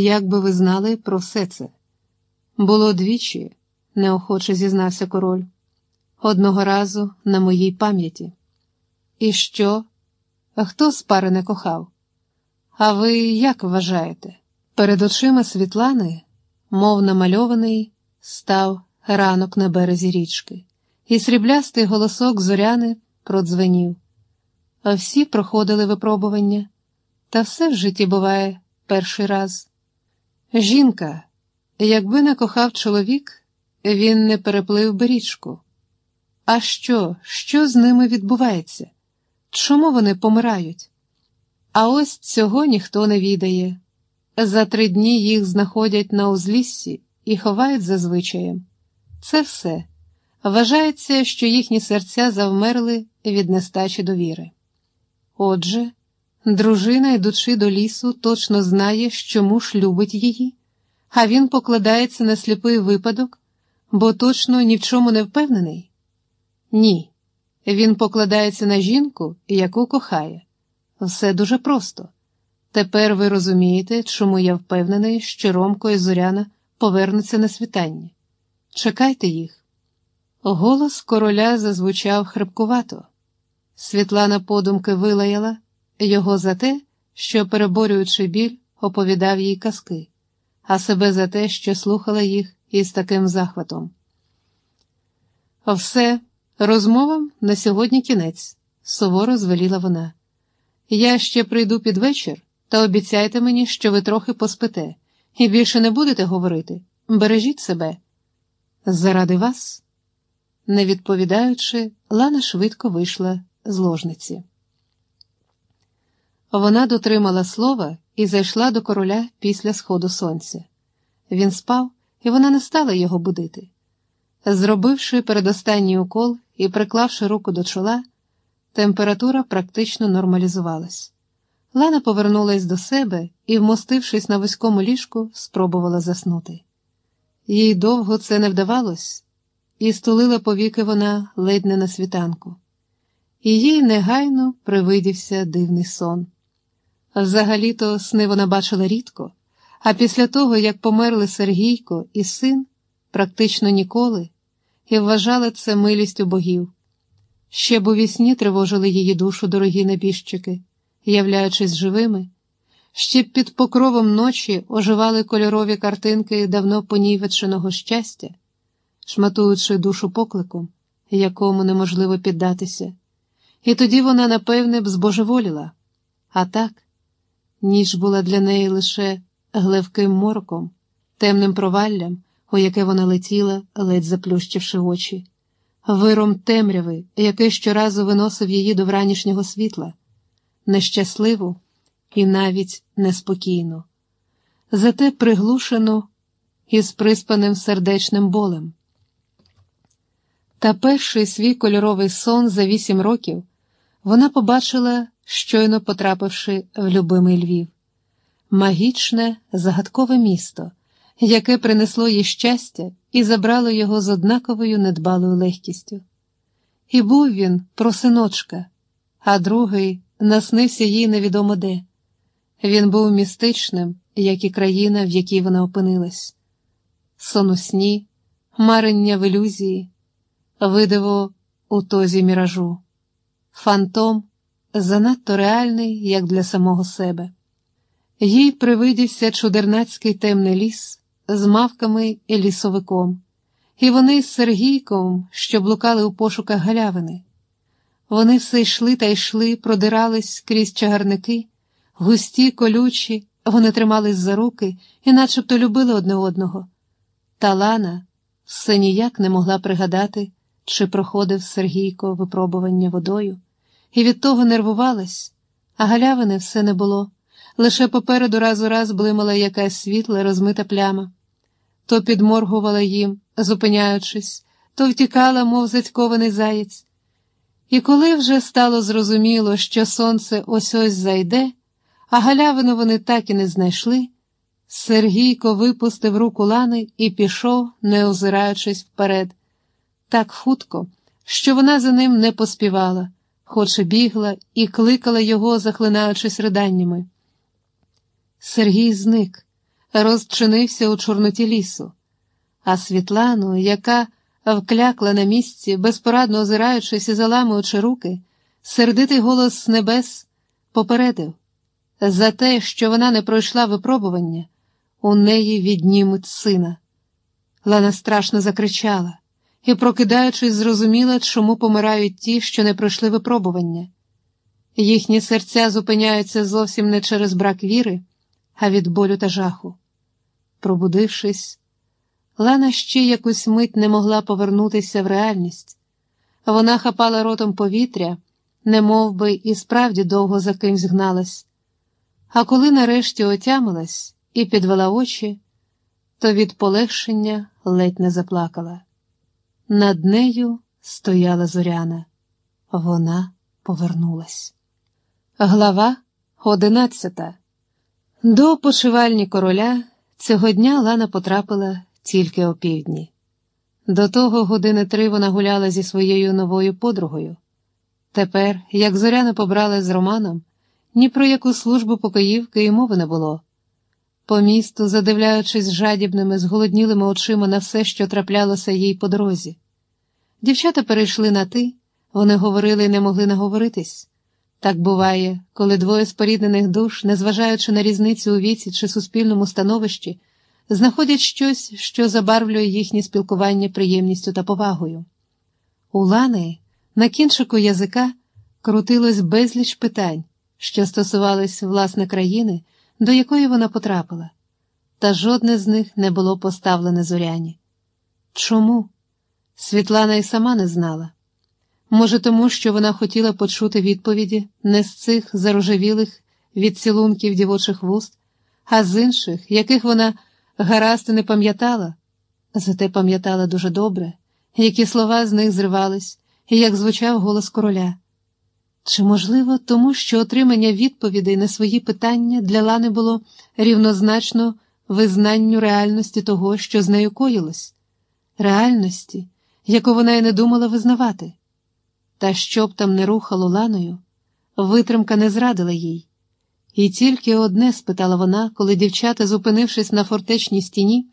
як би ви знали про все це. Було двічі, неохоче зізнався король, одного разу на моїй пам'яті. І що? Хто з пари не кохав? А ви як вважаєте? Перед очима Світлани, мов намальований, став ранок на березі річки, і сріблястий голосок зоряни продзвенів. А всі проходили випробування, та все в житті буває перший раз. Жінка, якби не кохав чоловік, він не переплив би річку. А що, що з ними відбувається? Чому вони помирають? А ось цього ніхто не відає. За три дні їх знаходять на узліссі і ховають за звичаєм. Це все. Вважається, що їхні серця завмерли від нестачі довіри. Отже, дружина, йдучи до лісу, точно знає, що муж любить її, а він покладається на сліпий випадок, бо точно ні в чому не впевнений? Ні. Він покладається на жінку, яку кохає. Все дуже просто. Тепер ви розумієте, чому я впевнений, що Ромко і Зоряна повернуться на світання. Чекайте їх. Голос короля зазвучав хрипкувато. Світлана подумки вилаяла його за те, що, переборюючи біль, оповідав їй казки, а себе за те, що слухала їх із таким захватом. Все, розмовам на сьогодні кінець, суворо звеліла вона. Я ще прийду під вечір, та обіцяйте мені, що ви трохи поспите, і більше не будете говорити. Бережіть себе. Заради вас. Не відповідаючи, Лана швидко вийшла з ложниці. Вона дотримала слова і зайшла до короля після сходу сонця. Він спав, і вона не стала його будити. Зробивши передостанній укол і приклавши руку до чола, температура практично нормалізувалась. Лана повернулась до себе і, вмостившись на вузькому ліжку, спробувала заснути. Їй довго це не вдавалось, і стулила повіки вона ледь не на світанку. І їй негайно привидівся дивний сон. Взагалі-то сни вона бачила рідко, а після того, як померли Сергійко і син, практично ніколи, і вважала це милістю богів. Ще б у вісні тривожили її душу дорогі небіжчики, являючись живими, ще б під покровом ночі оживали кольорові картинки давно понівеченого щастя, шматуючи душу покликом, якому неможливо піддатися. І тоді вона, напевне, б збожеволіла. А так, ніч була для неї лише глевким морком, темним проваллям, у яке вона летіла, ледь заплющивши очі, виром темряви, який щоразу виносив її до вранішнього світла, нещасливу і навіть неспокійну, зате приглушену і з приспаним сердечним болем. Та перший свій кольоровий сон за вісім років вона побачила, щойно потрапивши в любимий Львів, магічне, загадкове місто, яке принесло їй щастя і забрало його з однаковою недбалою легкістю. І був він про синочка, а другий наснився їй невідомо де. Він був містичним, як і країна, в якій вона опинилась. Сон у сні, марення в ілюзії, видиво у тозі міражу, фантом занадто реальний, як для самого себе. Їй привидівся чудернацький темний ліс з мавками і лісовиком, і вони з Сергійком, що блукали у пошуках галявини. Вони все йшли та йшли, продирались крізь чагарники, густі, колючі, вони тримались за руки і начебто любили одне одного. Та Лана все ніяк не могла пригадати, чи проходив Сергійко випробування водою, і від того нервувалась, а галявини все не було. Лише попереду раз у раз блимала якась світла, розмита пляма, то підморгувала їм, зупиняючись, то втікала, мов зацькований заєць. І коли вже стало зрозуміло, що сонце ось ось зайде, а галявину вони так і не знайшли, Сергійко випустив руку лани і пішов, не озираючись вперед, так хутко, що вона за ним не поспівала, хоч бігла і кликала його, захлинаючись риданнями. Сергій зник, розчинився у чорноті лісу, а Світлану, яка вклякла на місці, безпорадно озираючись і заламуючи руки, сердитий голос з небес попередив за те, що вона не пройшла випробування, у неї віднімуть сина. Лана страшно закричала і, прокидаючись, зрозуміла, чому помирають ті, що не пройшли випробування. Їхні серця зупиняються зовсім не через брак віри, а від болю та жаху. Пробудившись, Лана ще якусь мить не могла повернутися в реальність. Вона хапала ротом повітря, не би і справді довго за кимсь гналась. А коли нарешті отямилась і підвела очі, то від полегшення ледь не заплакала. Над нею стояла зоряна. Вона повернулась. Глава одинадцята. До почивальні короля цього дня Лана потрапила тільки опівдні. До того години три вона гуляла зі своєю новою подругою. Тепер, як зоряна побрала з Романом, ні про яку службу покоївки і мови не було. По місту, задивляючись жадібними, зголоднілими очима на все, що траплялося їй по дорозі. Дівчата перейшли на ти, вони говорили і не могли наговоритись. Так буває, коли двоє споріднених душ, незважаючи на різницю у віці чи суспільному становищі, знаходять щось, що забарвлює їхнє спілкування приємністю та повагою. У Лани на кінчику язика крутилось безліч питань, що стосувались власне країни, до якої вона потрапила, та жодне з них не було поставлене зоряні. Чому? Світлана й сама не знала. Може, тому що вона хотіла почути відповіді не з цих зарожевілих від цілунків дівочих вуст, а з інших, яких вона гаразд не пам'ятала, зате пам'ятала дуже добре, які слова з них зривались, і як звучав голос короля. Чи можливо, тому що отримання відповідей на свої питання для Лани було рівнозначно визнанню реальності того, що з нею коїлось, реальності, яку вона й не думала визнавати? Та що б там не рухало ланою, витримка не зрадила їй. І тільки одне спитала вона, коли дівчата, зупинившись на фортечній стіні,